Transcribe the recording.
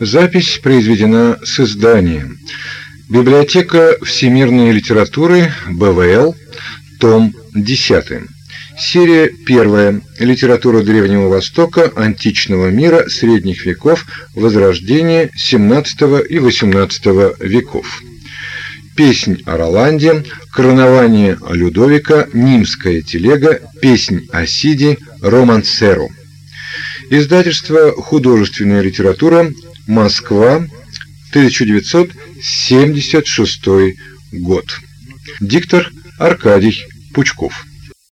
Запись произведена с изданием. Библиотека всемирной литературы БВЛ, том 10. Серия первая. Литература Древнего Востока, античного мира, средних веков, Возрождения XVII и XVIII веков. Песнь о Роланде, Коронование Людовика, Нимская телега, Песнь о Сиде, Романсеру. Издательство «Художественная литература», Москва, 1976 год. Диктор Аркадий Пучков.